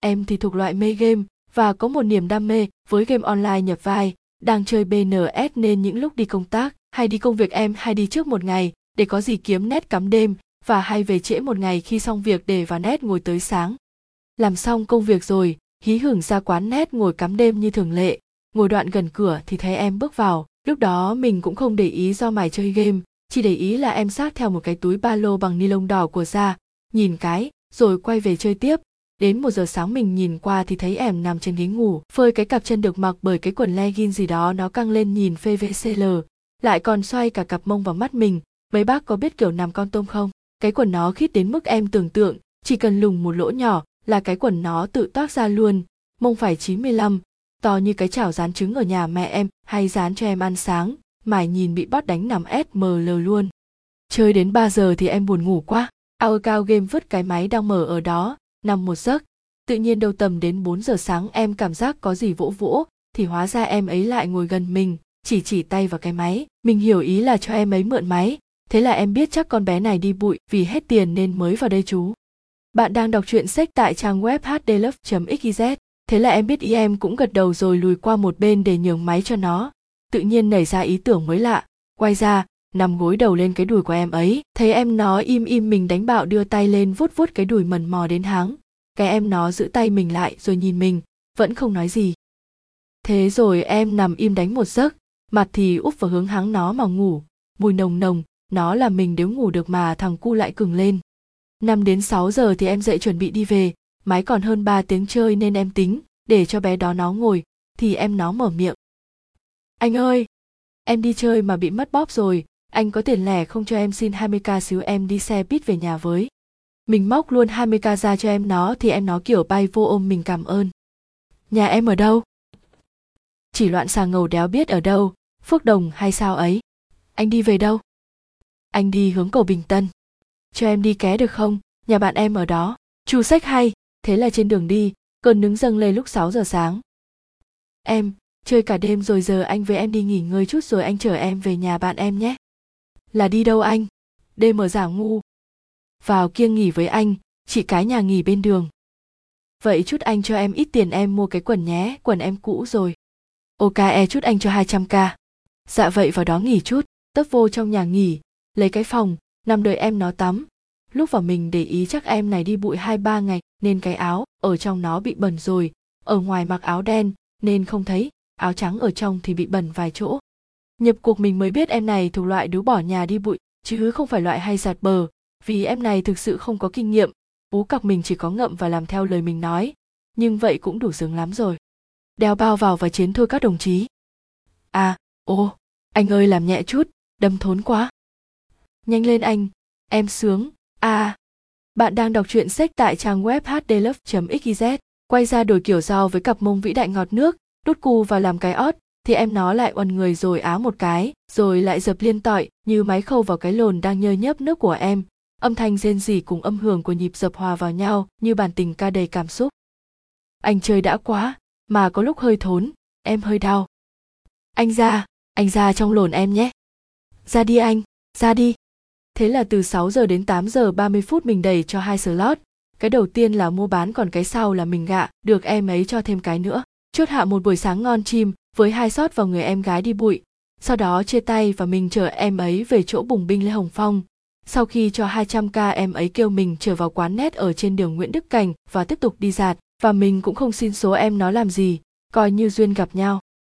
em thì thuộc loại mê game và có một niềm đam mê với game online nhập vai. Đang chơi bns nên những lúc đi công tác hay đi công việc em hay đi trước một ngày để có gì kiếm nét cắm đêm và hay về trễ một ngày khi xong việc để vào nét ngồi tới sáng. Làm xong công việc rồi, hí hửng ra quán nét ngồi cắm đêm như thường lệ. Ngồi đoạn gần cửa thì thấy em bước vào. Lúc đó mình cũng không để ý do mải chơi game, chỉ để ý là em sát theo một cái túi ba lô bằng ni lông đỏ của ra nhìn cái, rồi quay về chơi tiếp đến một giờ sáng mình nhìn qua thì thấy em nằm trên ghế ngủ phơi cái cặp chân được mặc bởi cái quần legging gì đó nó căng lên nhìn phê vcl lại còn xoay cả cặp mông vào mắt mình. Mấy bác có biết kiểu nằm con tôm không? Cái quần nó khít đến mức em tưởng tượng chỉ cần lùng một lỗ nhỏ là cái quần nó tự toát ra luôn. Mông phải 95, to như cái chảo rán trứng ở nhà mẹ em hay rán cho em ăn sáng mải nhìn bị bót đánh nằm sml luôn. Chơi đến 3 giờ thì em buồn ngủ quá. Ao cao game vứt cái máy đang mở ở đó nằm một giấc. Tự nhiên đầu tầm đến 4 giờ sáng em cảm giác có gì vỗ vỗ, thì hóa ra em ấy lại ngồi gần mình, chỉ chỉ tay vào cái máy. Mình hiểu ý là cho em ấy mượn máy. Thế là em biết chắc con bé này đi bụi vì hết tiền nên mới vào đây chú. Bạn đang đọc truyện sách tại trang web hdlove.xyz thế là em biết ý em cũng gật đầu rồi lùi qua một bên để nhường máy cho nó. Tự nhiên nảy ra ý tưởng mới lạ. Quay ra nằm gối đầu lên cái đùi của em ấy. Thấy em nó im im mình đánh bạo đưa tay lên vuốt vuốt cái đùi mần mò đến háng. Cái em nó giữ tay mình lại rồi nhìn mình, vẫn không nói gì. Thế rồi em nằm im đánh một giấc, mặt thì úp vào hướng háng nó mà ngủ. Mùi nồng nồng, nó là mình nếu ngủ được mà thằng cu lại cừng lên. Năm đến 6 giờ thì em dậy chuẩn bị đi về máy còn hơn 3 tiếng chơi nên em tính, để cho bé đó nó ngồi, thì em nó mở miệng. Anh ơi! Em đi chơi mà bị mất bóp rồi anh có tiền lẻ không cho em xin 20k xíu em đi xe buýt về nhà với. Mình móc luôn 20k ra cho em nó thì em nó, kiểu, bay vô ôm mình cảm ơn. Nhà em ở đâu? Chỉ loạn xà ngầu đéo biết ở đâu, phước đồng hay sao ấy? Anh đi về đâu? Anh đi hướng cầu bình tân. Cho em đi ké được không? Nhà bạn em ở đó. Chu sách hay, thế là trên đường đi, cơn nứng dâng lên lúc 6 giờ sáng. Em, chơi cả đêm rồi giờ anh với em đi nghỉ ngơi chút rồi anh chở em về nhà bạn em nhé là đi đâu anh? Đêm giả ngu. Vào kiêng nghỉ với anh, chị cái nhà nghỉ bên đường. Vậy chút anh cho em ít tiền em mua cái quần nhé, quần em cũ rồi. Ok e chút anh cho 200k dạ vậy vào đó nghỉ chút, tấp vô trong nhà nghỉ, lấy cái phòng, nằm đợi em nó tắm. Lúc vào mình để ý chắc em này đi bụi hai ba ngày, nên cái áo ở trong nó bị bẩn rồi. Ở ngoài mặc áo đen, nên không thấy, áo trắng ở trong thì bị bẩn vài chỗ nhập cuộc mình mới biết em này thuộc loại đứa bỏ nhà đi bụi, chứ không phải loại hay giạt bờ. Vì em này thực sự không có kinh nghiệm, bố cọc mình chỉ có ngậm và làm theo lời mình nói. Nhưng vậy cũng đủ sướng lắm rồi. Đeo bao vào và chiến thôi các đồng chí. À ô, anh ơi làm nhẹ chút, đâm thốn quá. Nhanh lên anh, em sướng à bạn đang đọc truyện sách tại trang web hdlove.xyz quay ra đổi kiểu rau với cặp mông vĩ đại ngọt nước đút cu và làm cái ót thì em nó lại oằn người rồi á một cái, rồi lại dập liên tọi như máy khâu vào cái lồn đang nhơ nhớp nước của em. Âm thanh rên rỉ cùng âm hưởng của nhịp dập hòa vào nhau như bản tình ca đầy cảm xúc. Anh chơi đã quá, mà có lúc hơi thốn, em hơi đau. Anh ra anh ra trong lồn em nhé. Ra đi anh, ra đi. Thế là từ 6 giờ đến 8 giờ 30 phút mình đẩy cho hai slot. Cái đầu tiên là mua bán còn cái sau là mình gạ, được em ấy cho thêm cái nữa. Chốt hạ một buổi sáng ngon chim với hai sót vào người em gái đi bụi, sau đó chia tay và mình chở em ấy về chỗ bùng binh lê hồng phong. Sau khi cho 200k em ấy kêu mình trở vào quán nét ở trên đường Nguyễn Đức Cảnh và tiếp tục đi giạt và mình cũng không xin số em nó làm gì, coi như duyên gặp nhau.